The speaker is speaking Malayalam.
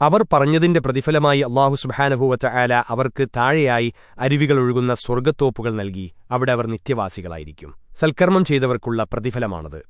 അവർ പറഞ്ഞതിന്റെ പ്രതിഫലമായി അള്ളാഹു സുബാനഭൂവറ്റ ആല അവർക്ക് താഴെയായി അരുവികളൊഴുകുന്ന സ്വർഗത്തോപ്പുകൾ നൽകി. അവിടെ അവർ നിത്യവാസികളായിരിക്കും. സൽക്കർമ്മം ചെയ്തവർക്കുള്ള പ്രതിഫലമാണത്.